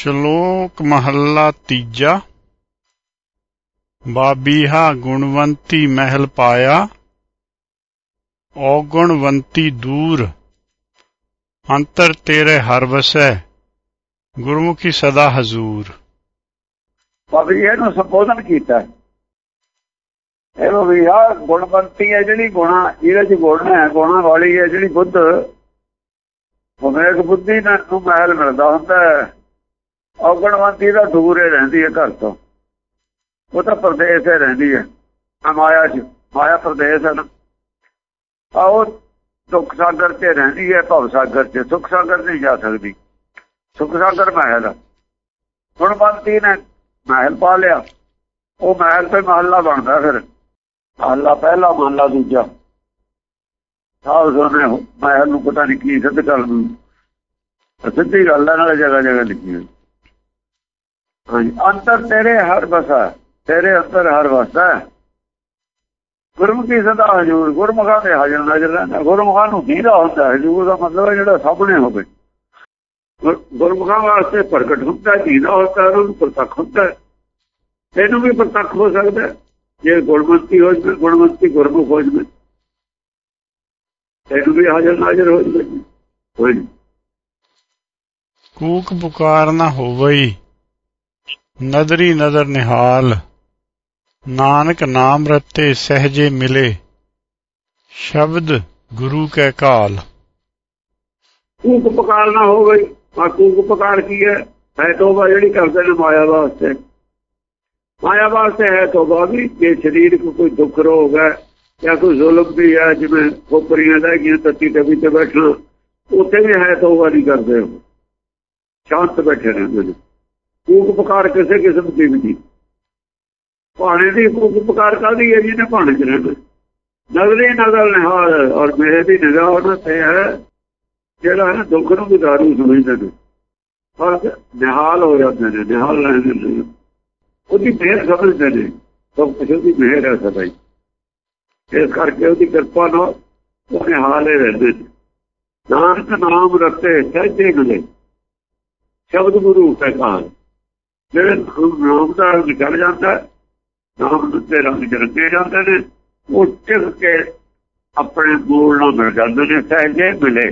ਸ਼ਲੋਕ ਮਹੱਲਾ ਤੀਜਾ। ਬਾਬੀਹਾ ਗੁਣਵੰਤੀ ਮਹਿਲ ਪਾਇਆ, ਔਗੁਣਵੰਤੀ ਦੂਰ। ਅੰਤਰ ਤੇਰੇ ਹਰ ਵਸੈ, ਗੁਰਮੁਖੀ ਸਦਾ ਹਜ਼ੂਰ। ਬਾਬੀ ਇਹਨੂੰ ਸੰਬੋਧਨ ਕੀਤਾ। ਇਹ ਵੀ ਗੁਣਵੰਤੀ ਹੈ ਜਿਹੜੀ ਗੁਣਾ, ਇਹਦੇ ਚ ਗੁਣ ਹੈ, ਗੁਣਾ ਵਾਲੀ ਹੈ ਜਿਹੜੀ ਬੁੱਧ। ਵਿਵੇਕ ਬੁੱਧੀ ਨਾਲ ਨੂੰ ਮਹਿਲ ਮਿਲਦਾ ਹੁੰਦਾ ਹੈ। ਔਗਣਵੰਤੀ ਦਾ ਦੂਰੇ ਰਹਿੰਦੀ ਹੈ ਘਰ ਤੋਂ। ਉਹ ਤਾਂ ਪ੍ਰਦੇਸ਼ ਹੈ ਰਹਿੰਦੀ ਹੈ। ਮਾਇਆ ਚ, ਮਾਇਆ ਪ੍ਰਦੇਸ਼ ਹੈ ਨਾ। ਆਓ ਦੁੱਖ ਸਾਗਰ ਤੇ ਰਹਿੰਦੀ ਹੈ, ਭਵ ਸਾਗਰ ਤੇ ਸੁਖ ਸਾਗਰ ਨਹੀਂ ਜਾ ਸਕਦੀ। ਸੁਖ ਸਾਗਰ ਮਹਿਲ ਹੁਣ ਬੰਤੀ ਨੇ ਮਹਿਲ ਪਾ ਲਿਆ। ਉਹ ਮਹਿਲ ਤੇ ਮਹੱਲਾ ਬਣਦਾ ਫਿਰ। ਮਹੱਲਾ ਪਹਿਲਾ, ਮਹੱਲਾ ਦੂਜਾ। ਸਾਹ ਸੁਣਨੇ ਮਹਿਲ ਨੂੰ ਪਤਾ ਨਹੀਂ ਕੀ ਸਿੱਧ ਕਰ ਦੂ ਸਿੱਧੀ ਗੱਲ ਹੈ ਨਾਲ ਜਗ੍ਹਾ ਜਗ੍ਹਾ ਲਿਖੀ ਹੋਈ। ਹਾਂਜੀ। ਅੰਤਰ ਤੇਰੇ ਹਰ ਬਸਾ ਤੇਰੇ ਅੰਦਰ ਹਰ ਵਸਦਾ। ਗੁਰਮੁਖੀ ਸਦਾ ਹਜੂਰ, ਗੁਰਮੁਖਾਂ ਦੇ ਹਾਜ਼ਰ ਨਜ਼ਰ ਰਹਿੰਦਾ। ਗੁਰਮੁਖਾਂ ਨੂੰ ਦੀਦਾ ਹੁੰਦਾ। ਹਜੂਰ ਦਾ ਮਤਲਬ ਹੈ ਜਿਹੜਾ ਸਾਹਮਣੇ ਹੋਵੇ। ਗੁਰਮੁਖਾਂ ਵਾਸਤੇ ਪ੍ਰਗਟ ਹੁੰਦਾ ਦੀਦਾ ਹੁੰਦਾ ਉਹਨੂੰ ਪ੍ਰਤੱਖ ਹੁੰਦਾ ਇਹਨੂੰ ਵੀ ਪ੍ਰਤੱਖ ਹੋ ਸਕਦਾ ਜੇ ਗੁਰਮਤੀ ਹੋ ਜਾਵੇ ਗੁਰਮਤੀ ਗੁਰਮੁਖ ਹੋ ਜਾਵੇ। ਇਹਨੂੰ ਵੀ ਹਾਜ਼ਰ ਨਾਜ਼ਰ ਹੋ ਜਵੇ। ਕੋਈ ਕੂਕ ਪੁਕਾਰ ਨਾ ਹੋਵੇ ਨਦਰੀ ਨਦਰ ਨਿਹਾਲ, ਨਾਨਕ ਨਾਮ ਰਤੇ ਸਹਜੇ ਮਿਲੇ, ਸ਼ਬਦ ਗੁਰੂ ਕੈ ਕਾਲ। ਕੂਕ ਪੁਕਾਰ ਨਾ ਹੋ ਗਈ ਆ ਕੂਕ ਪੁਕਾਰ ਕੀ ਹੈ? ਹੈ ਤੋਬਾ ਜਿਹੜੀ ਕਰਦੇ ਨੇ ਮਾਇਆ ਵਾਸਤੇ। ਮਾਇਆ ਵਾਸਤੇ ਹੈ ਤੋਬਾ ਵੀ, ਜੇ ਸਰੀਰ ਕੋ ਕੋਈ ਦੁੱਖ ਰੋਗ ਹੈ, ਜਾਂ ਕੋਈ ਜ਼ੁਲਮ ਵੀ ਹੈ, ਜਿਵੇਂ ਖੋਪਰੀਆਂ ਦਾ ਗਿਆ ਤੱਤੀ ਤਵੀ ਤੇ ਬੈਠਣਾ, ਉੱਥੇ ਵੀ ਹੈ ਤੋਬਾ ਨਹੀਂ ਕਰਦੇ ਹੋ ਸ਼ਾਂਤ ਬੈਠੇ ਰਹਿੰਦੇ ਨੇ। ਕੂਕ ਪੁਕਾਰ ਕਿਸੇ ਕਿਸਮ ਦੀ ਵੀ ਨਹੀਂ। ਭਾਣੇ ਦੀ ਕੂਕ ਪੁਕਾਰ ਕਾਦੀ ਹੈ ਜਿਹਨੇ ਭਾਣੇ ਚ ਰਹਿਣਾ? ਨਜ਼ਰੇ ਨਜ਼ਰ ਨਿਹਾਲ ਔਰ ਮੇਰੇ ਦੀ ਨਿਗਾਹ ਉਹਨਾਂ ਤੇ ਹੈ, ਜਿਹੜਾ ਹੈ ਦੁੱਖ ਨੂੰ ਗੁਜ਼ਾਰੂ ਸਮਝਦੇ ਨੇ ਪਰ ਨਿਹਾਲ ਹੋ ਜਾਂਦੇ ਨੇ, ਨਿਹਾਲ ਰਹਿੰਦੇ ਨੇ। ਉਹਦੀ ਮਿਹਰ ਸਮਝਦੇ ਨੇ, ਸਭ ਕੁਝ ਉਹਦੀ ਮਿਹਰ ਹੈ ਸਦਾ ਹੀ। ਇਸ ਕਰਕੇ ਉਹਦੀ ਕਿਰਪਾ ਨਾਲ ਉਹ ਨਿਹਾਲ ਰਹਿੰਦੇ ਨੇ। ਨਾਨਕ ਨਾਮ ਰਤੇ ਸਹਿਜੇ ਮਿਲੇ। ਸ਼ਬਦ ਗੁਰੂ ਕੈ ਜਿਹੜੇ ਨਾਮ ਦਾ ਵਿਚਰ ਜਾਂਦਾ ਨਾਮ ਦੇ ਰੰਗ ਜਰਗੇ ਜਾਂਦੇ ਨੇ, ਉਹ ਟਿਕ ਕੇ ਆਪਣੇ ਮੂਲ ਨਾਲ ਮਿਲ ਜਾਂਦੇ ਨੇ ਸਹਿਜੇ ਮਿਲੇ।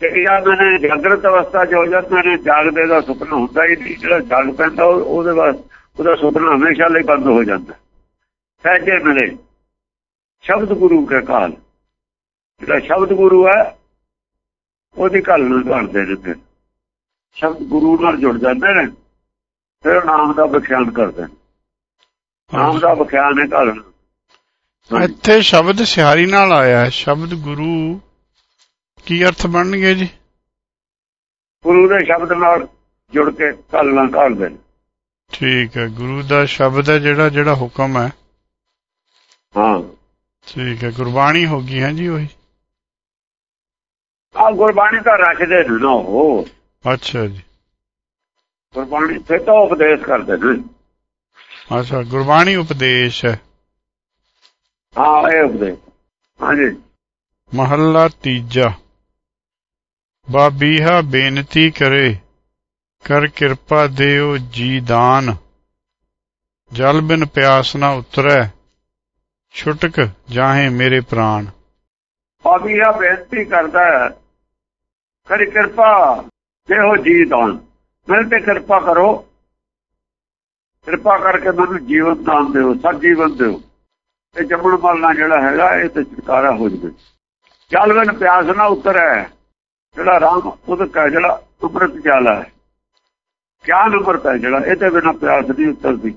ਤੇ ਜਾਂਦੇ ਜਾਗਰਤ ਅਵਸਥਾ ਚ ਹੋ ਜਾਂਦੇ ਨੇ, ਜਾਗਦੇ ਦਾ ਸੁਪਨਾ ਹੁੰਦਾ ਹੀ ਨਹੀਂ, ਜਿਹੜਾ ਜਾਗ ਪੈਂਦਾ ਉਹਦੇ ਵਾਸਤੇ ਉਹਦਾ ਸੁਪਨਾ ਹਮੇਸ਼ਾ ਲਈ ਬੰਦ ਹੋ ਜਾਂਦਾ। ਸਹਿਜੇ ਮਿਲੇ। ਸ਼ਬਦ ਗੁਰੂ ਕੇ ਕਾਲ। ਜਿਹੜਾ ਸ਼ਬਦ ਗੁਰੂ ਹੈ, ਉਹਦੀ ਗੱਲ ਨੂੰ ਕਰਦੇ ਨੇ। ਫਿਰ ਸ਼ਬਦ ਗੁਰੂ ਨਾਲ ਜੁੜ ਜਾਂਦੇ ਨੇ। ਫਿਰ ਨਾਮ ਦਾ ਵਿਖਿਆਨ ਕਰਦੇ ਨਾਮ ਦਾ ਵਿਖਿਆਨ ਹੈ ਘਰ। ਇੱਥੇ ਸ਼ਬਦ ਸਿਹਾਰੀ ਨਾਲ ਆਇਆ ਹੈ। ਸ਼ਬਦ ਗੁਰੂ ਕੀ ਅਰਥ ਬਣਨਗੇ ਜੀ? ਗੁਰੂ ਦੇ ਸ਼ਬਦ ਨਾਲ ਜੁੜ ਕੇ ਘਾਲਦੇ ਨੇ ਠੀਕ ਹੈ। ਗੁਰੂ ਦਾ ਸ਼ਬਦ ਹੈ ਜਿਹੜਾ ਜਿਹੜਾ ਹੁਕਮ ਹੈ। ਹਾਂ। ਠੀਕ ਹੈ। ਗੁਰਬਾਣੀ ਹੋ ਗਈ ਹੈ ਜੀ ਉਹੀ। ਆ ਗੁਰਬਾਣੀ ਦਾ ਰੱਖਦੇ ਨੇ ਨਾ ਉਹ। ਅੱਛਾ ਜੀ। ਗੁਰਬਾਣੀ ਤੇ ਤਾਂ ਉਪਦੇਸ਼ ਕਰਦੇ ਨੇ। ਅੱਛਾ ਗੁਰਬਾਣੀ ਉਪਦੇਸ਼ ਹੈ। ਇਹ ਉਪਦੇਸ਼। ਹਾਂਜੀ। ਮਹੱਲਾ ਤੀਜਾ। ਬਾਬੀਹਾ ਬੇਨਤੀ ਕਰੇ ਕਰ ਕਿਰਪਾ ਦਿਓ ਜੀ ਦਾਨ। ਜਲ ਬਿਨ ਪਿਆਸ ਨਾ ਉਤਰੈ ਛੁਟਕ ਜਾਹੇ ਮੇਰੇ ਪ੍ਰਾਨ ਬਾਬੀਹਾ ਬੇਨਤੀ ਕਰਦਾ ਹੈ ਕਰੀ ਕਿਰਪਾ ਦੇਹੋ ਜੀ ਦਾਨ। ਮੇਰੇ ਤੇ ਕਿਰਪਾ ਕਰੋ। ਕਿਰਪਾ ਕਰਕੇ ਮੈਨੂੰ ਜੀਵਨ ਦਾਨ ਦਿਓ ਸਭ ਜੀਵਨ ਦਿਓ। ਤੇ ਜੰਮਣ ਮਰਨਾ ਜਿਹੜਾ ਹੈਗਾ, ਇਹ ਤੇ ਛੁਟਕਾਰਾ ਹੋ ਜਵੇ। ਜਲ ਬਿਨ ਪਿਆਸ ਨਾ ਉਤਰੈ। ਜਿਹੜਾ ਰਾਮ ਉਦਕ ਹੈ, ਜਿਹੜਾ ਅੰਮ੍ਰਿਤ ਜਾਲਾ ਹੈ। ਗਿਆਨ ਅੰਮ੍ਰਿਤ ਹੈ ਜਿਹੜਾ, ਇਹ ਤੇ ਬਿਨਾ ਪਿਆਸ ਨਹੀਂ ਉਤਰਦੀ।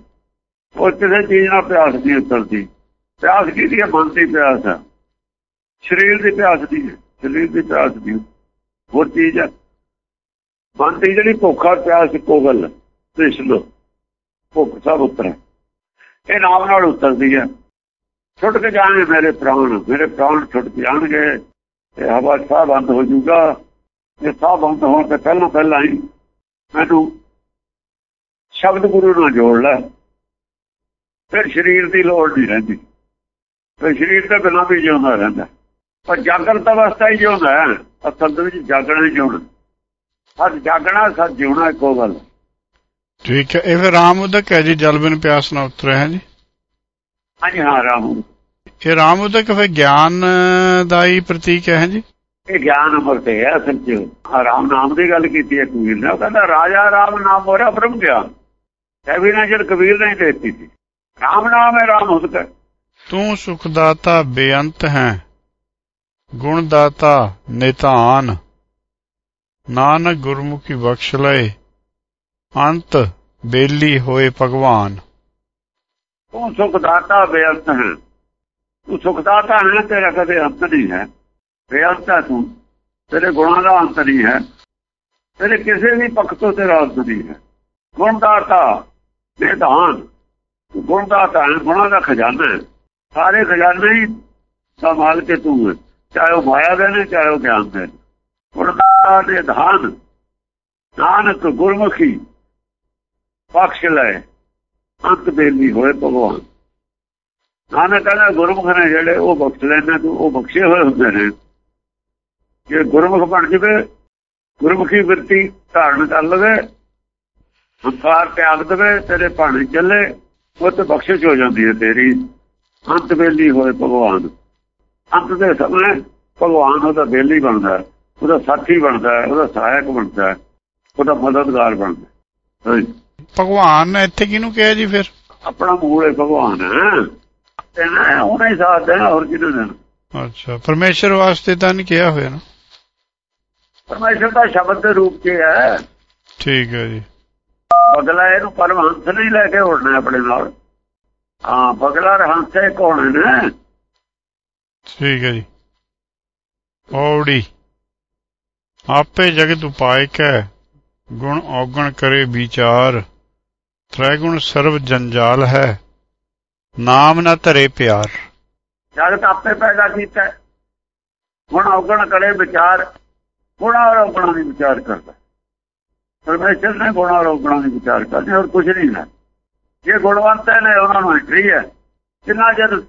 ਉਹ ਕਿਸੇ ਚੀਜ਼ ਨਾਲ ਪਿਆਸ ਨਹੀਂ ਉਤਰਦੀ। ਪਿਆਸ ਕਿਹਦੀ ਹੈ? ਮਨ ਦੀ ਪਿਆਸ ਹੈ। ਸਰੀਰ ਦੀ ਪਿਆਸ ਦੀ ਹੈ। ਸਰੀਰ ਦੀ ਪਿਆਸ ਦੀ ਹੋਰ ਚੀਜ਼ ਹੈ। ਮਨ ਦੀ ਜਿਹੜੀ ਭੁੱਖਾ ਪਿਆਸ ਇੱਕੋ ਗੱਲ ਕ੍ਰਿਸ਼ਨ ਭੁੱਖ ਸਭ ਉਤਰ। ਇਹ ਨਾਮ ਨਾਲ ਉਤਰਦੀ ਹੈ। ਛੁੱਟ ਕੇ ਜਾਣਗੇ ਮੇਰੇ ਪ੍ਰਾਣ। ਮੇਰੇ ਪ੍ਰਾਣ ਛੁੱਟ ਜਾਣਗੇ। ਇਹ ਹਵਾ ਸਾਹ ਬੰਦ ਹੋ ਜਾਊਗਾ। ਇਹ ਸਾਹ ਬੰਦ ਹੋਣ ਤੇ ਪਹਿਲਾਂ ਪਹਿਲਾਂ ਹੀ ਮੈਨੂੰ ਸ਼ਬਦ ਗੁਰੂ ਨਾਲ ਜੋੜ ਲੈ। ਫਿਰ ਸਰੀਰ ਦੀ ਲੋੜ ਨਹੀਂ ਰਹਿੰਦੀ। ਫਿਰ ਸਰੀਰ ਦੇ ਬਿਨਾਂ ਵੀ ਜਿਉਂਦਾ ਰਹਿੰਦਾ। ਪਰ ਜਾਗਰਤ ਅਵਸਥਾ ਹੀ ਜਿਉਂਦਾ ਹੈ। ਅਸਲ ਵਿੱਚ ਜਾਗਣਾ ਹੀ ਜਿਉਣਾ ਸੱਚ ਜਾਗਣਾ ਸੱਚ ਜਿਉਣਾ ਇੱਕੋ ਗੱਲ। ਠੀਕ ਹੈ ਇਹ ਫਿਰ ਰਾਮ ਉਦਕ ਹੈ ਜੀ ਜਲ ਬਿਨ ਪਿਆਸ ਨਾ ਉਤਰੇ ਹੈ ਜੀ? ਹਾਂਜੀ ਹਾਂ ਰਾਮ ਇਹ ਰਾਮ ਉਦਕ ਫਿਰ ਗਿਆਨ ਦਾ ਹੀ ਪ੍ਰਤੀਕ ਹੈ ਜੀ? ਇਹ ਗਿਆਨ ਅਮਰ ਤੇ ਹੈ ਅਸਲ ਚ। ਰਾਮ ਨਾਮ ਦੀ ਗੱਲ ਕੀਤੀ ਹੈ ਕਬੀਰ ਨੇ। ਉਹ ਕਹਿੰਦਾ ਰਾਜਾ ਰਾਮ ਨਾਮ ਹੋਰਾ ਬ੍ਰਹਮ ਗਿਆਨ। ਇਹ ਵੀ ਨਾ ਜਦ ਕਬੀਰ ਨੇ ਦਿੱਤੀ ਸੀ। ਰਾਮ ਨਾਮ ਹੈ ਰਾਮ ਹੁਸਕ ਤੂੰ ਸੁਖਦਾਤਾ ਬੇਅੰਤ ਹੈ ਗੁਣ ਦਾਤਾ ਨਿਤਾਨ। ਨਾਨਕ ਗੁਰਮੁਖੀ ਬਖਸ਼ ਲਏ, ਅੰਤ ਬੇਲੀ ਹੋਏ ਭਗਵਾਨ। ਤੂੰ ਸੁਖਦਾਤਾ ਬੇਅੰਤ ਹੈ। ਤੂੰ ਸੁਖਦਾਤਾ ਹੈ, ਤੇਰਾ ਕਦੇ ਅੰਤ ਨਹੀਂ ਹੈ। ਬੇਅੰਤ ਹੈ ਤੂੰ, ਤੇਰੇ ਗੁਣਾਂ ਦਾ ਅੰਤ ਨਹੀਂ ਹੈ। ਤੇਰੇ ਕਿਸੇ ਵੀ ਪੱਖ ਤੋਂ ਤੇਰਾ ਅੰਤ ਨਹੀਂ ਹੈ। ਗੁਣਦਾਤਾ ਨਿਧਾਨ ਗੁਣਦਾਤਾ ਹੈ ਗੁਣਾਂ ਦਾ ਖਜ਼ਾਨਾ ਹੈ। ਸਾਰੇ ਖਜ਼ਾਨੇ ਹੀ ਸੰਭਾਲ ਕੇ ਤੂੰ ਚਾਹੇ ਉਹ ਮਾਇਆ ਦੇ ਨੇ, ਚਾਹੇ ਉਹ ਗਿਆਨ ਦੇ ਨੇ। ਗੁਣਦਾਤਾ ਨਿਧਾਨ ਨਾਨਕ ਗੁਰਮੁਖੀ ਬਖਸ਼ ਲੈ, ਅੰਤ ਬੇਲੀ ਹੋਏ ਭਗਵਾਨ। ਨਾਨਕ ਕਹਿੰਦਾ ਗੁਰਮੁਖ ਨੇ ਜਿਹੜੇ ਉਹ ਬਖਸ਼ ਲੈਣੇ ਤੂੰ ਉਹ ਬਖਸ਼ੇ ਹੋਏ ਹੁੰਦੇ ਨੇ। ਜੇ ਗੁਰਮੁਖ ਬਣ ਜਵੇ, ਗੁਰਮੁਖੀ ਵਰਤੀ ਧਾਰਨ ਕਰ ਲਵੇ ਸੰਸਾਰ ਤਿਆਗ ਦੇਵੇ, ਤੇਰੇ ਭਾਣੇ ਚੱਲੇ ਉਹ ਤੇ ਬਖਸ਼ਿਸ਼ ਹੋ ਜਾਂਦੀ ਹੈ ਤੇਰੀ। ਅੰਤ ਬੇਲੀ ਹੋਏ ਭਗਵਾਨ। ਅੰਤ ਦੇ ਸਮੇਂ ਭਗਵਾਨ ਉਹਦਾ ਬੇਲੀ ਬਣਦਾ। ਉਹਦਾ ਸਾਥੀ ਬਣਦਾ ਉਹਦਾ ਸਹਾਇਕ ਬਣਦਾ ਉਹਦਾ ਮਦਦਗਾਰ ਬਣਦਾ ਹਾਂਜੀ। ਭਗਵਾਨ ਨੇ ਇੱਥੇ ਕਿਹਨੂੰ ਕਿਹਾ ਜੀ ਫਿਰ? ਆਪਣਾ ਮੂਲ ਹੈ ਭਗਵਾਨ ਇਹਨਾਂ ਉਹਨੇ ਹੀ ਸਾਥ ਦੇਣਾ ਹੋਰ ਕਿਹਨੂੰ ਦੇਣਾ? ਅੱਛਾ ਪਰਮੇਸ਼ਰ ਵਾਸਤੇ ਤਾਂ ਨਹੀਂ ਕਿਹਾ ਹੋਇਆ ਨਾ? ਪਰਮੇਸ਼ਰ ਦਾ ਸ਼ਬਦ ਦੇ ਰੂਪ 'ਚ ਹੈ ਠੀਕ ਹੈ ਜੀ। ਬਗਲਾ ਇਹਨੂੰ ਪਰਮਹੰਸ ਨਹੀਂ ਲੈ ਕੇ ਉੜਨਾ ਆਪਣੇ ਨਾਲ। ਹਾਂ ਬਗਲਾ ਰਹੰਸੇ ਕੋਣ ਨੇ। ਠੀਕ ਹੈ ਜੀ। ਔੜੀ। ਆਪੇ ਜਗਤ ਉਪਾਇ ਕੈ ਗੁਣ ਔਗਣ ਕਰੇ ਵਿਚਾਰ ਤ੍ਰੈ ਸਰਬ ਜੰਜਾਲ ਹੈ, ਨਾਮ ਨਾ ਧਰੇ ਪਿਆਰ। ਜਗਤ ਆਪੇ ਪੈਦਾ ਕੀਤਾ ਗੁਣ ਔਗਣ ਕਰੇ ਵਿਚਾਰ, ਗੁਣਾ ਔਰ ਔਗਣਾਂ ਦੀ ਵਿਚਾਰ ਕਰਦਾ ਪਰਮੇਸ਼ਰ ਨੇ ਗੁਣਾ ਔਰ ਔਗਣਾਂ ਦੀ ਵਿਚਾਰ ਕਰਨੀ ਹੋਰ ਕੁਝ ਨਹੀਂ ਹੈ। ਜੇ ਗੁਣਵੰਤ ਨੇ ਉਹਨਾਂ ਨੂੰ ਐਂਟਰੀ ਹੈ ਜਿੰਨਾ ਜਦ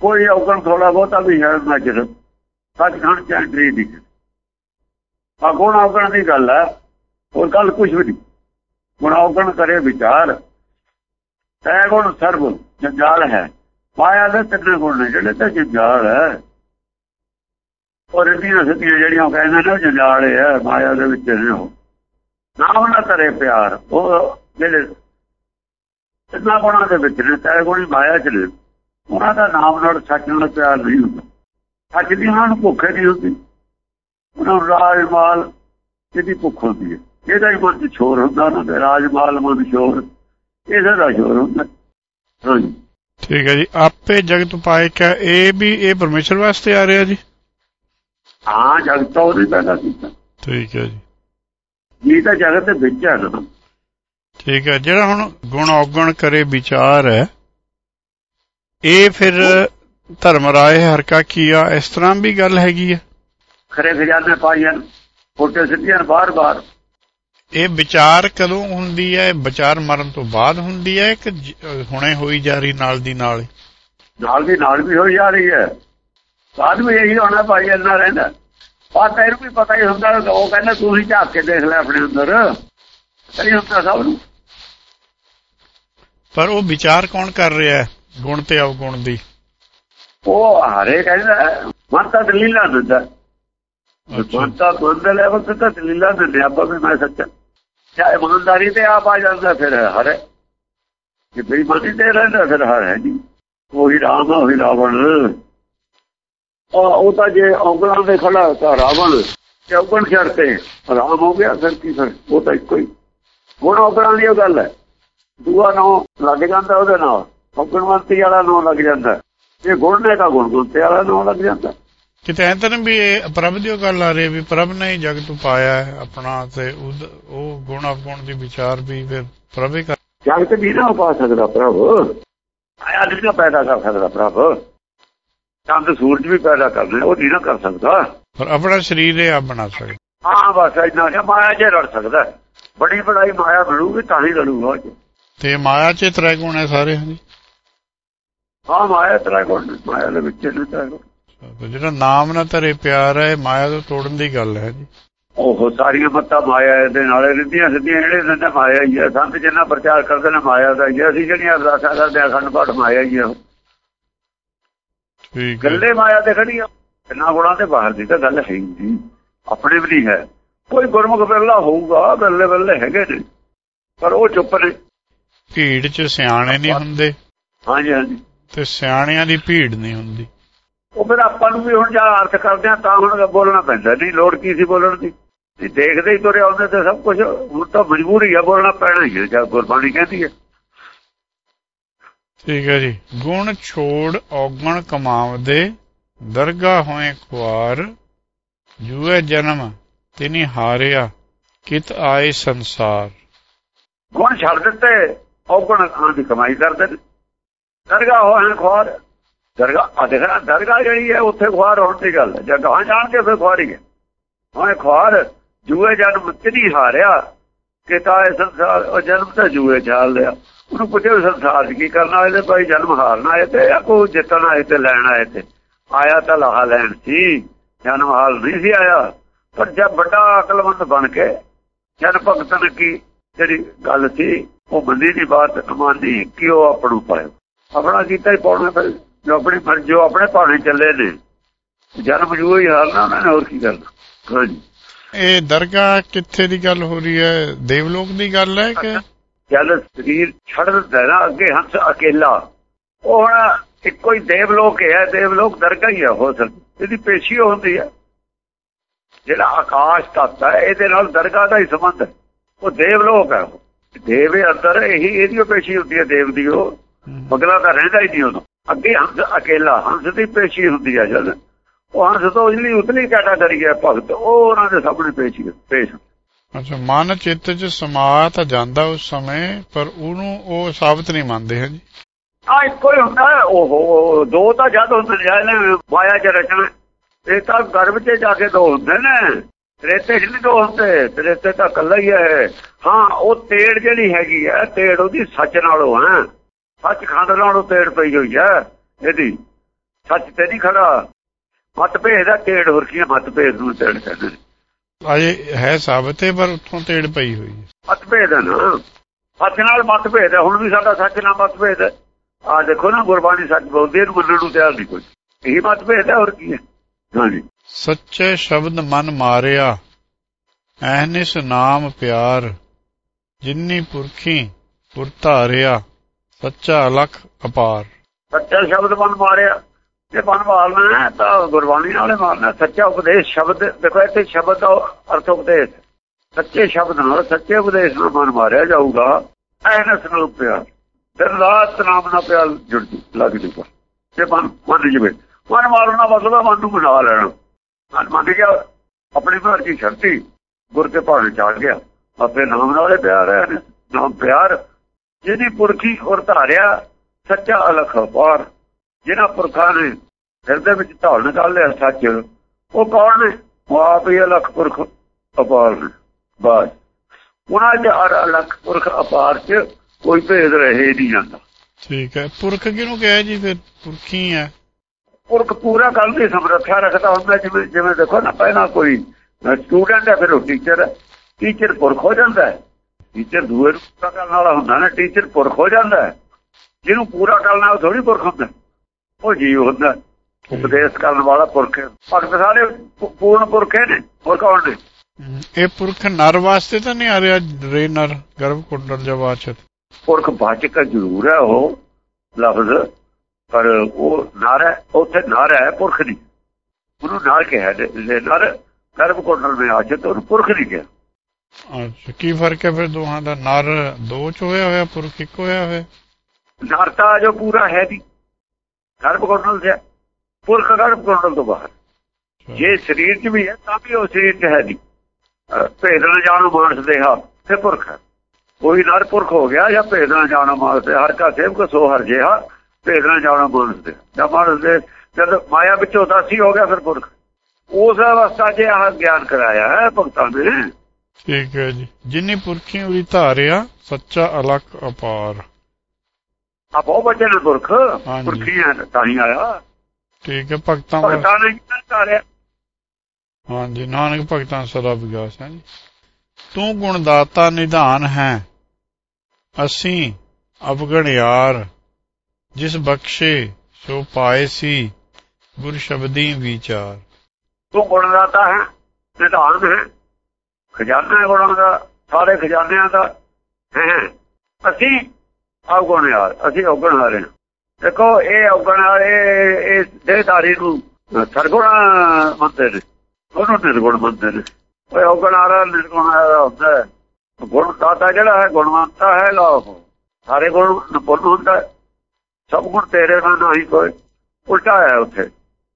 ਕੋਈ ਔਗਣ ਥੋੜਾ ਬਹੁਤਾ ਵੀ ਹੈ ਨਾ ਜਦ ਸੱਚਖੰਡ ਚ ਐਂਟਰੀ ਦੀ ਆ ਗੁਣ ਔਗਣ ਦੀ ਗੱਲ ਹੈ, ਹੋਰ ਗੱਲ ਕੁਝ ਵੀ ਨਹੀਂ। ਗੁਣ ਔਗਣ ਕਰੇ ਵਿਚਾਰ। ਤੈ ਗੁਣ ਸਰਬ ਜੰਜਾਲ ਹੈ। ਮਾਇਆ ਦੇ ਤਿੰਨੇ ਗੁਣ ਨੇ ਜਿਹੜੇ, ਤੇ ਜੰਜਾਲ ਹੈ। ਔਰ ਇਹਦੀਆਂ ਸਤੀਆਂ ਜਿਹੜੀਆਂ ਉਹ ਕਹਿੰਦੇ ਨੇ ਉਹ ਜੰਜਾਲ ਹੈ, ਮਾਇਆ ਦੇ ਵਿੱਚ ਨੇ ਉਹ। ਨਾਮ ਨਾ ਕਰੇ ਪਿਆਰ, ਉਹ ਜਿਹੜੇ ਤਿੰਨਾਂ ਗੁਣਾਂ ਦੇ ਵਿੱਚ ਨੇ ਤੈ ਗੁਣੀ ਮਾਇਆ ਚ ਨੇ। ਉਹਨਾਂ ਦਾ ਨਾਮ ਨਾਲ ਸੱਚ ਨਾਲ ਪਿਆਰ ਨਹੀਂ ਹੁੰਦਾ। ਸੱਚ ਦੀ ਉਹਨਾਂ ਨੂੰ ਭੁੱਖੇ ਨਹੀਂ ਹੁੰਦੀ। ਉਹਨਾਂ ਨੂੰ ਰਾਜ ਮਾਲ ਜਿਹਦੀ ਭੁੱਖ ਹੁੰਦੀ ਹੈ? ਇਹਦਾ ਹੀ ਮਨ ਛੋਰ ਹੁੰਦਾ ਨਾ ਤੇ ਰਾਜ ਮਾਲ ਮਨ ਛੋਰ ਇਹਦਾ ਦਾ ਛੋਰ ਹੁੰਦਾ। ਹਾਂਜੀ। ਠੀਕ ਹੈ ਜੀ। ਆਪੇ ਜਗਤ ਉਪਾਇ ਕੈ ਇਹ ਵੀ ਇਹ ਪਰਮੇਸ਼ਰ ਵਾਸਤੇ ਆ ਰਿਹਾ ਜੀ? ਹਾਂ ਜਗਤ ਤਾਂ ਉਹਨੇ ਪੈਦਾ ਕੀਤਾ। ਠੀਕ ਹੈ ਜੀ। ਜੀ ਤਾਂ ਜਗਤ ਦੇ ਵਿੱਚ ਹੈ ਨਾ। ਠੀਕ ਹੈ। ਜਿਹੜਾ ਹੁਣ ਗੁਣ ਔਗਣ ਕਰੇ ਵਿਚਾਰ ਹੈ ਇਹ ਫਿਰ ਧਰਮ ਰਾਏ ਹਰਕਾ ਕੀਆ ਇਸ ਤਰ੍ਹਾਂ ਵੀ ਗੱਲ ਹੈਗੀ ਹੈ? ਖਰੇ ਖਜ਼ਾਨੇ ਪਾਈਆਂ ਫੋਟੇ ਸਿੱਧੀਆਂ ਬਾਰ-ਬਾਰ ਇਹ ਵਿਚਾਰ ਕਦੋਂ ਹੁੰਦੀ ਹੈ? ਵਿਚਾਰ ਮਰਨ ਤੋਂ ਬਾਅਦ ਹੁੰਦੀ ਹੈ ਕਿ ਹੁਣੇ ਹੋਈ ਜਾ ਰਹੀ ਨਾਲ ਦੀ ਨਾਲ? ਨਾਲ ਦੀ ਨਾਲ ਵੀ ਹੋਈ ਜਾ ਰਹੀ ਹੈ। ਬਾਅਦ ਵਿੱਚ ਇਹੀ ਹੋਣਾ ਭਾਈ ਇੰਨਾ ਰਹਿੰਦਾ। ਆ ਤੈਨੂੰ ਵੀ ਪਤਾ ਹੀ ਹੁੰਦਾ ਉਹ ਕਹਿੰਦਾ ਤੂੰ ਹੀ ਝਾਕ ਕੇ ਦੇਖ ਲੈ ਆਪਣੇ ਅੰਦਰ। ਸਹੀ ਹੁੰਦਾ ਸਭ ਨੂੰ। ਪਰ ਉਹ ਵਿਚਾਰ ਕੌਣ ਕਰ ਰਿਹਾ ਹੈ? ਗੁਣ ਤੇ ਅਵਗੁਣ ਦੀ। ਉਹ ਹਾਰੇ ਕਹਿੰਦਾ ਮਨ ਤਾਂ ਦਲੀਲਾਂ ਦਿੰਦਾ ਅੱਛਾ। ਮਨ ਤਾਂ ਬੰਦ ਲੈਵਲ ਤੇ ਤਾਂ ਦਲੀਲਾਂ ਦਿੰਦੇ ਆਪਾਂ ਵੀ ਮੈਂ ਸੱਚਾ। ਜਾਂ ਇਮਾਨਦਾਰੀ ਤੇ ਆਪ ਆ ਜਾਂਦਾ ਫਿਰ ਹਰੇ ਜੇ ਬੇਈਮਾਨੀ ਤੇ ਰਹਿੰਦਾ ਫਿਰ ਹਰ ਹੈ ਜੀ ਉਹੀ ਰਾਮ ਉਹੀ ਰਾਵਣ। ਉਹ ਤਾਂ ਜੇ ਔਗਣਾਂ ਦੇ ਖੜਾ ਤਾਂ ਰਾਵਣ। ਤੇ ਔਗਣ ਛੜਤੇ ਰਾਮ ਹੋ ਗਿਆ ਫਿਰ ਕੀ ਫਿਰ? ਉਹ ਤਾਂ ਇੱਕੋ ਹੀ। ਹੁਣ ਔਗਣਾਂ ਦੀ ਉਹ ਗੱਲ ਹੈ। ਦੂਆ ਨਾਮ ਲੱਗ ਜਾਂਦਾ ਉਹਦੇ ਨਾਲ। ਔਗਣਵੰਤੀ ਵਾਲਾ ਨਾਮ ਲੱਗ ਜਾਂਦਾ। ਜੇ ਗੁਣ ਨੇ ਤਾਂ ਗੁਣ ਗੁਣਤੇ ਵਾਲਾ ਨਾਮ ਲੱਗ ਜਾਂਦਾ। ਕਿਤੇ ਐਂ ਤਾਂ ਨੀ ਵੀ ਇਹ ਪ੍ਰਭ ਦੀ ਗੱਲ ਆ ਰਹੀ ਹੈ ਵੀ ਪ੍ਰਭ ਨੇ ਹੀ ਜਗਤ ਉਪਾਇਆ ਹੈ ਆਪਣਾ ਤੇ ਉਹ ਗੁਣ ਅਵਗੁਣ ਦੀ ਵਿਚਾਰ ਵੀ ਫਿਰ ਪ੍ਰਭ ਹੀ ਕਰ ਜਗਤ ਵੀ ਨਾ ਪਾ ਸਕਦਾ ਪ੍ਰਭ ਆਇਆ ਨਹੀਂ ਪੈਦਾ ਕਰ ਸਕਦਾ ਪ੍ਰਭ ਚੰਦ ਸੂਰਜ ਵੀ ਪੈਦਾ ਕਰਨੇ ਉਹ ਨਹੀਂ ਨਾ ਕਰ ਸਕਦਾ ਪਰ ਆਪਣਾ ਸਰੀਰ ਇਹ ਆਪ ਬਣਾ ਸਕਦਾ ਹਾਂ ਬਸ ਇੰਨਾ ਜਿਹਾ ਮਾਇਆ ਜੇ ਰੜ ਸਕਦਾ ਹੈ। ਬੜੀ ਬੜਾਈ ਮਾਇਆ ਮਿਲੂਗੀ ਤਾਂ ਹੀ 'ਚ। ਤੇ ਮਾਇਆ ਚ ਤ੍ਰੈ ਗੁਣ ਹੈ ਸਾਰੇ ਹਾਂ ਮਾਇਆ ਤੇਰਾ ਕੋਲ ਮਾਇਆ ਦੇ ਵਿੱਚ ਨੇ ਤੇਰਾ ਗੁਣ। ਜਿਹੜਾ ਨਾਮ ਨਾ ਧਰੇ ਪਿਆਰ ਹੈ ਮਾਇਆ ਤੋਂ ਤੋੜਨ ਦੀ ਗੱਲ ਹੈ ਜੀ। ਉਹ ਸਾਰੀਆਂ ਮੱਤਾਂ ਮਾਇਆ ਦੇ ਨਾਲੇ ਰਿੱਧੀਆਂ ਸਿੱਧੀਆਂ ਜਿਹੜੇ ਦਿੰਦੇ ਮਾਇਆ ਹੀ ਹੈ ਸੰਤ ਜਿੰਨਾ ਪ੍ਰਚਾਰ ਕਰਦੇ ਨੇ ਮਾਇਆ ਦਾ ਹੀ। ਅਸੀਂ ਜਿਹੜੀਆਂ ਅਰਦਾਸਾਂ ਕਰਦੇ ਆ ਖੰਡ ਪਾਠ ਮਾਇਆ ਹੀ ਹੈ ਠੀਕ ਗੱਲੇ ਮਾਇਆ ਤੇ ਖੜੀ ਆ। ਇੰਨਾ ਗੁਣਾ ਤੇ ਬਾਹਰ ਦੀ ਤਾਂ ਗੱਲ ਹੈ ਹੀ ਆਪਣੇ ਵੀ ਨਹੀਂ ਹੈ। ਕੋਈ ਗੁਰਮੁਖ ਬਿਰਲਾ ਹੋਊਗਾ ਬਿਰਲੇ ਬਿਰਲੇ ਹੈਗੇ ਨੇ। ਪਰ ਉਹ ਚੁੱਪ ਨੇ। ਭੀੜ 'ਚ ਸਿਆਣੇ ਨਹੀਂ ਹੁੰਦੇ। ਹਾਂਜੀ ਹਾਂਜੀ। ਤੇ ਸਿਆਣਿਆਂ ਦੀ ਭੀੜ ਨਹੀਂ ਹੁੰਦੀ। ਉਹ ਫਿਰ ਆਪਾਂ ਨੂੰ ਵੀ ਹੁਣ ਜਾਂ ਅਰਥ ਕਰਦੇ ਆ ਤਾਂ ਹੁਣ ਬੋਲਣਾ ਪੈਂਦਾ। ਨਹੀਂ ਲੋੜ ਕੀ ਸੀ ਬੋਲਣ ਦੀ? ਦੇਖਦੇ ਹੀ ਤੁਰੇ ਆਉਂਦੇ ਤੇ ਸਭ ਕੁਝ ਹੁਣ ਤਾਂ ਮਜਬੂਰੀ ਆ ਬੋਲਣਾ ਪੈਣਾ ਹੀ ਹੈ ਜਦ ਗੁਰਬਾਣੀ ਕਹਿੰਦੀ ਹੈ ਠੀਕ ਹੈ ਜੀ। ਗੁਣ ਛੋੜ ਔਗਣ ਕਮਾਵਦੇ ਦਰਗਾ ਹੋਏ ਖੁਆਰ ਜੂਏ ਜਨਮ ਤਿਨੀ ਹਾਰਿਆ ਕਿਤ ਆਏ ਸੰਸਾਰ। ਗੁਣ ਛੱਡ ਦਿੱਤੇ ਔਗਣ ਆਂ ਦੀ ਕਮਾਈ ਕਰਦੇ ਨੇ। ਦਰਗਾਹ ਹੋਣ ਖੁਆਰ ਦਰਗਾਹ ਆ ਦਰਗਾਹ ਜਿਹੜੀ ਹੈ ਉੱਥੇ ਖੁਆਰ ਹੋਣ ਦੀ ਗੱਲ ਹੈ। ਜੇ ਗਾਂ ਜਾਣ ਕੇ ਫਿਰ ਖੁਆਰੀ ਹੈ। ਹੋਏ ਖੁਆਰ ਜੂਏ ਜਨਮ ਤਿਨੀ ਹਾਰਿਆ ਕਿਤ ਆਏ ਸੰਸਾਰ ਉਹ ਜਨਮ ਤਾਂ ਜੂਏ ਚਾਲ ਲਿਆ। ਉਹਨੂੰ ਪੁੱਛਿਆ ਸੰਸਾਰ ਕੀ ਕਰਨਾ, ਇਹਦੇ ਭਾਈ ਜਨਮ ਹਾਰਨਾ ਆਏ ਤੇ ਜਾਂ ਕੋਈ ਜਿੱਤਣ ਆਏ ਤੇ ਲੈਣ ਆਏ ਤੇ। ਆਇਆ ਤਾਂ ਲਾਹਾ ਲੈਣ ਸੀ, ਜਨਮ ਹਾਲ ਨਹੀਂ ਸੀ ਆਇਆ। ਪਰ ਜਦ ਵੱਡਾ ਅਕਲਮੰਦ ਬਣ ਕੇ, ਜਨ ਭਗਤਨ ਕੀ ਜਿਹੜੀ ਗੱਲ ਸੀ, ਉਹ ਬੰਦੀ ਦੀ ਬਾਤ ਮੰਨੀ ਕਿ ਉਹ ਆਪਣੂ ਪਾਏ ਆਪਣਾ ਕੀਤਾ ਹੀ ਪਾਉਣਾ ਫਿਰ। ਜੋ ਆਪਣੀ ਮਰਜ਼ੀ ਜੋ ਆਪਣੇ ਭਾਣੇ ਚੱਲੇ ਨੇ। ਜਨਮ ਜੂ ਹੀ ਉਹਨਾਂ ਨੇ ਹੋਰ ਕੀ ਕਰਨਾ ਹਾਂਜੀ ਇਹ ਦਰਗਾਹ ਕਿੱਥੇ ਦੀ ਗੱਲ ਹੋ ਰਹੀ ਹੈ? ਦੇਵਲੋਕ ਦੀ ਗੱਲ ਹੈ ਕਿ ਜਦ ਸਰੀਰ ਛੱਡ ਦਿੰਦਾ ਨਾ ਅੱਗੇ ਹੰਸ ਅਕੇਲਾ। ਉਹ ਹੁਣ ਇੱਕੋ ਹੀ ਦੇਵਲੋਕ ਹੈ ਦੇਵਲੋਕ ਦਰਗਾਹ ਹੀ ਹੈ ਹੋ ਸਕਦੀ। ਇਹਦੀ ਪੇਸ਼ੀ ਹੁੰਦੀ ਹੈ। ਜਿਹੜਾ ਆਕਾਸ਼ ਤੱਤ ਹੈ ਇਹਦੇ ਨਾਲ ਦਰਗਾਹ ਦਾ ਹੀ ਸੰਬੰਧ ਹੈ। ਉਹ ਦੇਵਲੋਕ ਹੈ। ਦੇਵ ਅੰਦਰ ਇਹੀ ਇਹਦੀ ਪੇਸ਼ੀ ਹੁੰਦੀ ਹੈ ਦੇਵ ਦੀ ਉਹ। ਬਗਲਾ ਤਾਂ ਰਹਿੰਦਾ ਹੀ ਨਹੀਂ ਉਦੋਂ ਅੱਗੇ ਹੰਸ ਅਕੇਲਾ ਹੰਸ ਦੀ ਪੇਸ਼ੀ ਹੁੰਦੀ ਹੈ ਜਦ। ਉਹ ਹੰਸ ਤੋਂ ਜਿਹੜੀ ਉਤਲੀ ਕੈਟਾਗਰੀ ਹੈ ਭਗਤ ਉਹ ਉਹਨਾਂ ਦੇ ਸਾਹਮਣੇ ਪੇਸ਼ੀ ਪੇਸ਼ ਅੱਛਾ ਮਨ ਚਿੱਤ 'ਚ ਸਮਾ ਤਾਂ ਜਾਂਦਾ ਉਸ ਸਮੇਂ ਪਰ ਉਹਨੂੰ ਉਹ ਸਾਬਤ ਨਹੀਂ ਮੰਨਦੇ ਹਨ ਜੀ? ਆ ਇੱਕੋ ਹੀ ਹੁੰਦਾ ਹੈ। ਓਹੋ ਦੋ ਤਾਂ ਜਦ ਹੁੰਦੇ ਨੇ ਮਾਇਆ ਚ ਰਚਣਾ ਇਹ ਤਾਂ ਗਰਭ 'ਚ ਜਾ ਕੇ ਦੋ ਹੁੰਦੇ ਨੇ। ਰੇਤੇ ਨਹੀਂ ਦੋ ਹੁੰਦੇ ਰੇਤੇ ਤਾਂ ਇਕੱਲਾ ਹੀ ਹੈ। ਹਾਂ ਉਹ ਤੇੜ ਜਿਹੜੀ ਹੈਗੀ ਹੈ ਤੇੜ ਉਹਦੀ ਸੱਚ ਨਾਲੋਂ ਹੈ। ਸੱਚ ਖੰਡ ਨਾਲੋਂ ਤੇੜ ਪਈ ਹੋਈ ਹੈ ਇਹਦੀ। ਸੱਚ ਤੇ ਨਹੀਂ ਖੜਾ। ਮਤ ਭੇਦ ਦਾ ਤੇੜ ਹੋਰ ਕੀ ਹੈ ਮਤ ਭੇਦ ਨੂੰ ਤੇੜ ਕਹਿੰਦੇ ਅਜੇ ਹੈ ਸਾਬਤ ਹੈ ਪਰ ਉੱਥੋਂ ਤੇੜ ਪਈ ਹੋਈ ਹੈ। ਮਤ ਭੇਦ ਹੈ ਨਾ। ਸੱਚ ਨਾਲ ਮਤ ਭੇਦ ਹੈ ਹੁਣ ਵੀ ਸਾਡਾ ਸੱਚ ਨਾਲ ਮਤ ਭੇਦ ਹੈ ਆ ਦੇਖੋ ਨਾ ਗੁਰਬਾਣੀ ਸੱਚ ਬੋਲਦੀ ਹੈ ਮੰਨਣ ਨੂੰ ਤਿਆਰ ਨਹੀਂ ਕੋਈ। ਇਹੀ ਮਤ ਭੇਦ ਹੈ ਹੋਰ ਕੀ ਹੈ ਹਾਂਜੀ। ਸੱਚੇ ਸ਼ਬਦ ਮਨ ਮਾਰਿਆ ਐਹਨਿਸ ਨਾਮ ਪਿਆਰ ਜਿੰਨੀ ਪੁਰਖੀ ਪੁਰ ਧਾਰਿਆ ਸੱਚਾ ਅਲਖ ਅਪਾਰ। ਸੱਚਾ ਸ਼ਬਦ ਮਨ ਮਾਰਿਆ। ਜੇ ਮਨ ਮਾਰਨਾ ਤਾਂ ਗੁਰਬਾਣੀ ਨਾਲੇ ਮਾਰਨਾ। ਸੱਚਾ ਉਪਦੇਸ਼ ਸ਼ਬਦ, ਦੇਖੋ ਇੱਥੇ ਸ਼ਬਦ ਦਾ ਅਰਥ ਉਪਦੇਸ਼। ਸੱਚੇ ਸ਼ਬਦ ਨਾਲ, ਸੱਚੇ ਉਪਦੇਸ਼ ਨਾਲ ਮਨ ਮਾਰਿਆ ਜਾਊਗਾ। ਐਨਸ ਨਾਲ ਪਿਆਰ ਦਿਨ ਰਾਤ ਨਾਮ ਨਾਲ ਪਿਆਰ ਜੁੜ ਜੂ, ਲੱਗ ਜੂਗਾ ਜੇ ਮਨ ਮੰਨ ਜਵੇ। ਮਨ ਮਾਰਨਾ ਮਤਲਬ ਮਨ ਨੂੰ ਬਣਾ ਲੈਣਾ। ਮਨ ਮੰਨ ਗਿਆ, ਆਪਣੀ ਮਰਜ਼ੀ ਛੱਡਤੀ। ਗੁਰ ਕੇ ਭਾਣੇ ਚੜ ਗਿਆ। ਆਪੇ ਨਾਮ ਨਾਲੇ ਪਿਆਰ ਹੈ। ਨਾਮ ਪਿਆਰ ਜਿਹਦੀ ਪੁਰਖੀ ਔਰ ਧਾਰਿਆ ਸੱਚਾ ਅਲਖ ਅਪਾਰ ਜਿਨ੍ਹਾਂ ਪੁਰਖਾਂ ਨੇ ਹਿਰਦੇ ਵਿੱਚ ਢਾਲ ਨਿਕਾਲ ਲਿਆ ਸੱਚ ਉਹ ਕੌਣ ਨੇ? ਉਹ ਆਪ ਹੀ ਅਲਖ ਪੁਰਖ ਅਪਾਰ ਬਸ ਉਹਨਾਂ ਦੇ ਅਰ ਅਲਖ ਪੁਰਖ ਅਪਾਰ ਚ ਕੋਈ ਭੇਦ ਰਹੇ ਨਹੀਂ ਜਾਂਦਾ। ਠੀਕ ਹੈ। ਪੁਰਖ ਕਿਹਨੂੰ ਕਹੇ ਜੀ ਫਿਰ? ਪੁਰਖੀ ਹੈ। ਪੁਰਖ ਪੂਰਾ ਕਰਨ ਦੀ ਸਮਰੱਥਾ ਰੱਖਦਾ ਹੁੰਦਾ ਜਿਵੇਂ ਜਿਵੇਂ ਦੇਖੋ ਨਾ ਪਹਿਲਾਂ ਕੋਈ ਸਟੂਡੈਂਟ ਹੈ ਫਿਰ ਉਹ ਟੀਚਰ ਹੈ। ਟੀਚਰ ਪੁਰਖ ਹੋ ਜਾਂਦਾ ਹੈ। ਟੀਚਰ ਦੂਏ ਨੂੰ ਪੂਰਾ ਕਰਨ ਵਾਲਾ ਹੁੰਦਾ ਨਾ ਟੀਚਰ ਪੁਰਖ ਹੋ ਜਾਂਦਾ ਜਿਹਨੂੰ ਪੂਰਾ ਕਰਨਾ ਉਹ ਥੋੜੀ ਪੁਰਖ ਹੁੰਦਾ ਉਹ ਜੀਵ ਹੁੰਦਾ ਉਪਦੇਸ਼ ਕਰਨ ਵਾਲਾ ਪੁਰਖ। ਭਗਤ ਸਾਰੇ ਪੂਰਨ ਪੁਰਖੇ ਨੇ ਹੋਰ ਕੌਣ ਨੇ? ਇਹ ਪੁਰਖ ਨਰ ਵਾਸਤੇ ਤਾਂ ਨਹੀਂ ਆ ਰਿਹਾ ਰੇ ਨਰ ਗਰਭ ਕੁੰਡਲ ਜਵਾਚਤ ਪੁਰਖ ਬਾਚਕ ਜ਼ਰੂਰ ਹੈ ਉਹ ਲਫ਼ਜ਼ ਪਰ ਉਹ ਨਰ ਹੈ ਉੱਥੇ ਨਰ ਹੈ ਪੁਰਖ ਨਹੀਂ। ਉਹਨੂੰ ਨਰ ਕਿਹਾ ਜੇ ਨਰ ਗਰਭ ਕੋਟਲ ਵਿੱਚ ਆਚੇ ਤਾਂ ਉਹਨੂੰ ਪੁਰਖ ਨਹੀਂ ਕਿਹਾ। ਅੱਛਾ ਕੀ ਫ਼ਰਕ ਹੈ ਫਿਰ ਦੋਹਾਂ ਦਾ? ਨਰ ਦੋ ਚ ਹੋਇਆ ਹੋਇਆ ਪੁਰਖ ਇੱਕ ਹੋਇਆ ਹੋਇਆ? ਨਰ ਤਾਂ ਜੋ ਪੂਰਾ ਹੈ ਨਹੀਂ ਗਰਭ ਕੋਟਲ से ਪੁਰਖ ਗਰਭ ਕੋਟਲ ਤੋਂ ਬਾਹਰ। ਜੇ ਸਰੀਰ 'ਚ ਵੀ ਹੈ ਤਾਂ ਵੀ ਉਹ ਸਰੀਰ 'ਚ ਹੈ ਅਹ ਭੇਦ ਨਾ ਜਾਣੋ ਮਾਨਸ ਦੇਹਾ ਤੇ ਪੁਰਖ ਹੈ। ਕੋਈ ਨਰ ਪੁਰਖ ਹੋ ਗਿਆ ਜਾਂ ਭੇਦ ਨਾ ਜਾਣੋ ਮਾਨਸ ਦੇ ਹਰ ਕਾ ਸੇਵ ਕੋ ਸੋ ਹਰ ਜਿਹਾ ਭੇਦ ਨਾ ਜਾਣੋ ਮਾਨਸ ਦੇ ਜਾਂ ਮਾਨਸ ਦੇ ਜਦ ਮਾਇਆ ਵਿੱਚੋਂ ਦਾਸੀ ਹੋ ਗਿਆ ਫਿਰ ਪੁਰਖ। ਉਸ ਅਵਸਥਾ 'ਚ ਆਹ ਗਿਆਨ ਕਰਾਇਆ ਹੈ ਭਗਤਾਂ ਨੇ। ਠੀਕ ਹੈ ਜੀ। ਜਿਨੀ ਪੁਰਖੀ ਉਰੀ ਧਾਰਿਆ ਸੱਚਾ ਅਲਖ ਅਪਾਰ। ਆ ਬਹੁਤ ਬੱਚੇ ਨੇ ਪੁਰਖ। ਹਾਂਜੀ। ਪੁਰਖੀ ਹੈ ਤਾਂ ਹੀ ਆਇਆ। ਠੀਕ ਹੈ ਭਗਤਾਂ ਭਗਤਾਂ ਨੇ ਕੀ ਕਰਿਆ ਹਾਂਜੀ ਨਾਨਕ ਭਗਤਾਂ ਸਦਾ ਵਿਗਾਸ ਹੈ ਜੀ। ਤੂੰ ਗੁਣ ਦਾਤਾ ਨਿਧਾਨ ਹੈ। ਅਸੀਂ ਅਵਗਣ ਯਾਰ ਜਿਸ ਬਖਸ਼ੇ ਸੋ ਪਾਏ ਸੀ। ਗੁਰ ਸ਼ਬਦੀ ਵਿਚਾਰ। ਤੂੰ ਗੁਣ ਦਾਤਾ ਹੈ ਨਿਧਾਨ ਹੈ। ਖਜ਼ਾਨਾ ਗੁਣਾਂ ਦਾ, ਸਾਰੇ ਖਜ਼ਾਨਿਆਂ ਦਾ। ਹੈ ਅਸੀਂ ਅਵਗੁਣ ਯਾਰ ਅਸੀਂ ਔਗਣ ਹਾਰੇ ਹਾਂ। ਦੇਖੋ, ਇਹ ਔਗਣ ਵਾਲੇ ਇਹ ਦੇਹਧਾਰੀ ਨੂੰ ਸਰਗੁਣ ਮੰਨਦੇ ਨੇ। ਉਹਨੂੰ ਨਿਰਗੁਣ ਮੰਨਦੇ ਨੇ। ਉਹ ਔਗਣ ਵਾਲਾ ਨਿਰਗੁਣ ਵਾਲਾ ਹੁੰਦਾ ਹੈ। ਗੁਣ ਦਾਤਾ ਜਿਹੜਾ ਹੈ, ਗੁਣਵੰਤਾ ਹੈ ਲੋਕ ਸਾਰੇ ਗੁਣ ਨਿਪੁੰਨ ਹੁੰਦਾ ਸਭ ਗੁਣ ਤੇਰੇ ਨਾਲ ਨਹੀਂ ਕੋਈ ਉਲਟਾ ਹੈ ਉੱਥੇ।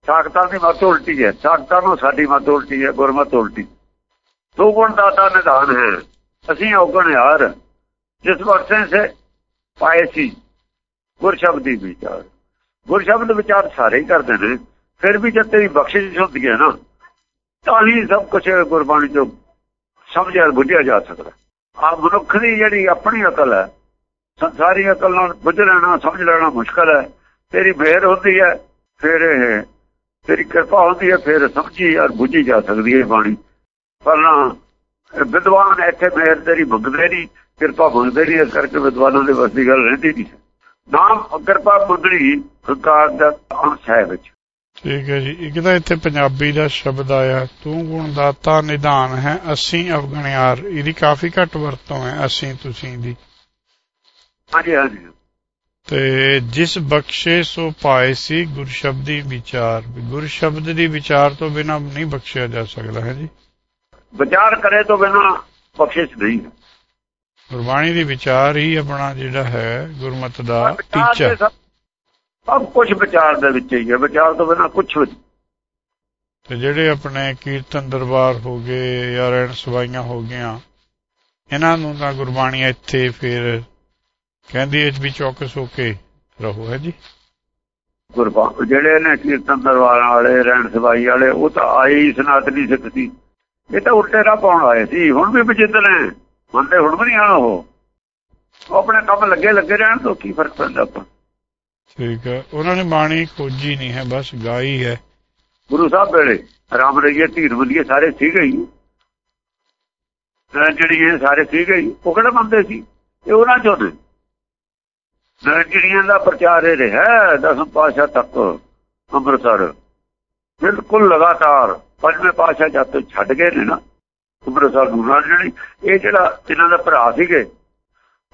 ਸਾਖਤਾਂ ਦੀ ਮਤ ਉਲਟੀ ਹੈ। ਸਾਖਤਾਂ ਨੂੰ ਸਾਡੀ ਮਤ ਉਲਟੀ ਹੈ, ਗੁਰਮਤ ਉਲਟੀ। ਦੋ ਗੁਣ ਦਾਤਾ ਨਿਧਾਨ ਹੈ। ਅਸੀਂ ਔਗਣ ਯਾਰ। ਜਿਸ ਵਰਸੇ ਸੇ ਪਾਏ ਸੀ ਗੁਰ ਸ਼ਬਦ ਵਿਚਾਰ। ਗੁਰ ਸ਼ਬਦ ਵਿਚਾਰ ਸਾਰੇ ਹੀ ਕਰਦੇ ਨੇ। ਫਿਰ ਵੀ ਜਦ ਤੇਰੀ ਬਖਸ਼ਿਸ਼ ਹੁੰਦੀ ਹੈ ਨਾ, ਤਾਂ ਹੀ ਸਭ ਕੁਝ ਗੁਰਬਾਣੀ ਚੋਂ ਸਮਝਿਆ ਬੁੱਝਿਆ ਜਾ ਸਕਦਾ। ਆ ਮਨੁੱਖ ਦੀ ਜਿਹੜੀ ਆਪਣੀ ਅਕਲ ਹੈ, ਸੰਸਾਰੀ ਅਕਲ ਨਾਲ ਬੁੱਝ ਲੈਣਾ, ਸਮਝ ਲੈਣਾ ਮੁਸ਼ਕਲ ਹੈ। ਤੇਰੀ ਮਿਹਰ ਹੁੰਦੀ ਹੈ, ਫਿਰ ਇਹ ਤੇਰੀ ਕਿਰਪਾ ਹੁੰਦੀ ਹੈ, ਫਿਰ ਸਮਝੀ ਔਰ ਬੁੱਝੀ ਜਾ ਸਕਦੀ ਹੈ ਬਾਣੀ। ਪਰ ਨਾ ਇਹ ਵਿਦਵਾਨ ਇੱਥੇ ਮਿਹਰ ਤੇਰੀ ਮੰਗਦੇ ਨਹੀਂ ਕਿਰਪਾ ਮੰਗਦੇ ਨਹੀਂ ਇਸ ਕਰਕੇ ਵਿਦਵਾਨਾਂ ਦੇ ਵਸ ਦੀ ਗੱਲ ਰਹਿੰਦੀ ਨਹੀਂ। ਨਾਮ ਕਿਰਪਾ ਮੰਗਣੀ ਹੰਕਾਰ ਦਾ ਅੰਸ਼ ਹੈ ਵਿੱਚ। ਠੀਕ ਹੈ ਜੀ ਇੱਕ ਤਾਂ ਇੱਥੇ ਪੰਜਾਬੀ ਦਾ ਸ਼ਬਦ ਆਇਆ ਤੂੰ ਗੁਣ ਦਾਤਾ ਨਿਧਾਨ ਹੈ ਅਸੀਂ ਅਵਗਣ ਯਾਰ ਇਹਦੀ ਕਾਫੀ ਘੱਟ ਵਰਤੋਂ ਹੈ ਅਸੀਂ ਤੁਸੀਂ ਦੀ। ਹਾਂਜੀ ਹਾਂਜੀ। ਤੇ ਜਿਸ ਬਖਸ਼ੇ ਸੋ ਪਾਏ ਸੀ ਗੁਰ ਸ਼ਬਦੀ ਵਿਚਾਰ। ਗੁਰ ਸ਼ਬਦ ਦੀ ਵਿਚਾਰ ਤੋਂ ਬਿਨਾ ਨਹੀਂ ਬਖਸ਼ਿਆ ਜਾ ਸਕਦਾ ਹੈ ਜੀ। ਵਿਚਾਰ ਕਰੇ ਤੋਂ ਬਿਨਾ ਬਖਸ਼ਿਸ਼ ਨਹੀਂ। ਗੁਰਬਾਣੀ ਦੀ ਵਿਚਾਰ ਹੀ ਆਪਣਾ ਜਿਹੜਾ ਹੈ ਗੁਰਮਤ ਦਾ ਟੀਚਾ। ਸਭ- ਕੁਝ ਵਿਚਾਰ ਦੇ ਵਿੱਚ ਹੀ ਹੈ ਵਿਚਾਰ ਤੋਂ ਬਿਨਾ ਕੁਝ ਨਹੀਂ। ਤੇ ਜਿਹੜੇ ਆਪਣੇ ਕੀਰਤਨ ਦਰਬਾਰ ਹੋ ਗਏ ਜਾਂ ਰਹਿਣ ਸਵਾਈਆਂ ਹੋ ਗਈਆਂ ਇਹਨਾਂ ਨੂੰ ਤਾਂ ਗੁਰਬਾਣੀ ਇੱਥੇ ਫਿਰ ਕਹਿੰਦੀ ਹੈ ਵੀ ਚੌਕਸ ਹੋ ਕੇ ਰਹੋ ਹੈ ਜੀ? ਗੁਰਬਾਣੀ ਜਿਹੜੇ ਨੇ ਕੀਰਤਨ ਦਰਬਾਰਾਂ ਵਾਲੇ ਰਹਿਣ ਸਵਾਈ ਵਾਲੇ ਉਹ ਤਾਂ ਆਏ ਹੀ ਸਨਾਤਨੀ ਸਿੱਖ ਸੀ। ਇਹ ਤਾਂ ਉਲਟੇ ਰਾਹ ਪਾਉਣ ਆਏ ਸੀ। ਹੁਣ ਵੀ ਬਚਿੱਤ ਨੇ ਮੰਨਦੇ ਹੁਣ ਵੀ ਨਹੀਂ ਆਣਾ ਉਹ। ਆਪਣੇ ਕੰਮ ਲੱਗੇ ਲੱਗੇ ਰਹਿਣ ਤੋਂ ਕੀ ਫ਼ਰਕ ਪੈਂਦਾ ਆਪਾਂ। ਠੀਕ ਹੈ। ਉਹਨਾਂ ਨੇ ਬਾਣੀ ਖੋਜੀ ਨਹੀਂ ਹੈ ਬਸ ਗਾਈ ਹੈ। ਗੁਰੂ ਸਾਹਿਬ ਵੇਲੇ ਰਾਮ ਰਈਏ ਧੀਰ ਬੁਲੀਏ ਸਾਰੇ ਸੀਗੇ ਹੀ ਜਿਹੜੀ ਇਹ ਸਾਰੇ ਸੀਗੇ ਹੀ ਉਹ ਕਿਹੜਾ ਮੰਨਦੇ ਸੀ? ਇਹ ਉਹਨਾਂ ਚੋਂ ਨੇ। ਨਰਜੜੀਆਂ ਦਾ ਪ੍ਰਚਾਰ ਇਹ ਰਿਹਾ ਦਸਮ ਪਾਸ਼ਾ ਤੱਕ ਅੰਮ੍ਰਿਤਸਰ। ਬਿਲਕੁਲ ਲਗਾਤਾਰ ਪੰਜਵੇਂ ਪਾਸ਼ਾ ਜਦ ਛੱਡ ਗਏ ਨੇ ਨਾ ਅੰਮ੍ਰਿਤਸਰ ਨੂੰ ਨਰਜੜੀ ਇਹ ਜਿਹੜਾ ਇਹਨਾਂ ਦਾ ਭਰਾ ਸੀਗੇ,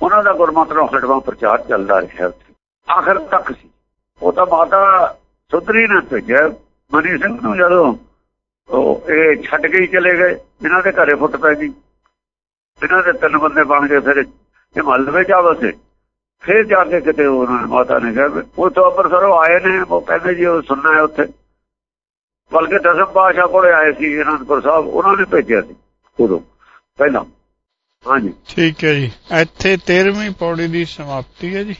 ਉਹਨਾਂ ਦਾ ਗੁਰਮਤਿ ਨੂੰ ਹਟਵਾ ਪ੍ਰਚਾਰ ਚੱਲਦਾ ਰਿਹਾ ਉੱਥੇ। ਆਖਰ ਤੱਕ ਸੀ। ਉਹ ਤਾਂ ਮਾਤਾ ਸੁਧਰੀ ਨੇ ਭੇਜਿਆ ਮਨੀ ਸਿੰਘ ਨੂੰ ਜਦੋਂ ਉਹ ਇਹ ਛੱਡ ਕੇ ਹੀ ਚਲੇ ਗਏ ਇਹਨਾਂ ਦੇ ਘਰੇ ਫੁੱਟ ਪੈ ਗਈ। ਇਹਨਾਂ ਦੇ ਤਿੰਨ ਬੰਦੇ ਬਣ ਗਏ, ਫਿਰ ਇਹ ਮਹੱਲੇ ਚ ਆਵਸੇ ਫਿਰ ਜਾ ਕੇ ਕਿਤੇ ਉਹਨਾਂ ਨੇ ਮਾਤਾ ਨੇ ਕਿਹਾ ਵੀ ਉਹ ਤੋਂ ਅੰਮ੍ਰਿਤਸਰੋਂ ਆਏ ਨੇ, ਉਹ ਕਹਿੰਦੇ ਜੀ ਉਹ ਸੁਣਨਾ ਹੈ ਉੱਥੇ। ਬਲਕਿ ਦਸਮ ਪਾਸ਼ਾ ਕੋਲੇ ਆਏ ਸੀ, ਅਨੰਦਪੁਰ ਸਾਹਿਬ, ਉਹਨਾਂ ਨੇ ਭੇਜਿਆ ਸੀ, ਉਦੋਂ, ਪਹਿਲਾਂ। ਹਾਂਜੀ। ਠੀਕ ਹੈ ਜੀ। ਇੱਥੇ 13ਵੀਂ ਪੌੜੀ ਦੀ ਸਮਾਪਤੀ ਹੈ ਜੀ।